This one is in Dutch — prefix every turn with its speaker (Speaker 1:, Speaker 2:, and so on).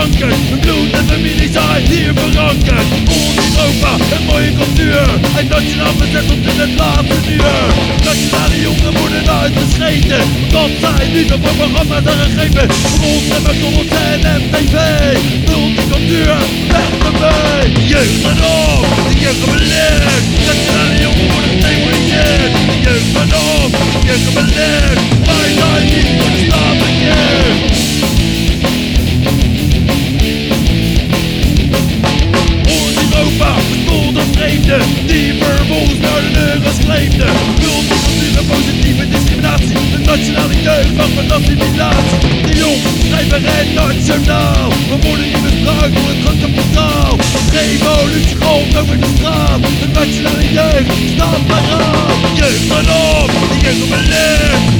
Speaker 1: Een Hun bloed en familie zijn hier veranken Ons Europa, een mooie cultuur. En dat je nationaal verzet tot in het laatste uur. Nationale jongeren worden uitgeschreven Dat zij nu op een programma zijn gegeven Voor ons en McDonald's en MTV Multicultuur, weg De Jeugd en op, de jeugd beleefd Nationale jongeren worden gedemonieerd De jeugd en op, de jeugd beleefd als vreemde Die vervolgens naar de neuros sleepte Multiculturele positieve discriminatie De nationale jeugd wacht van assimilatie De jong, schrijver en nationaal We worden niet misbruikt door het grote kapitaal Revolutie golft over de straat De nationale jeugd staat paraat Jeugd van op, de jeugd op beleerd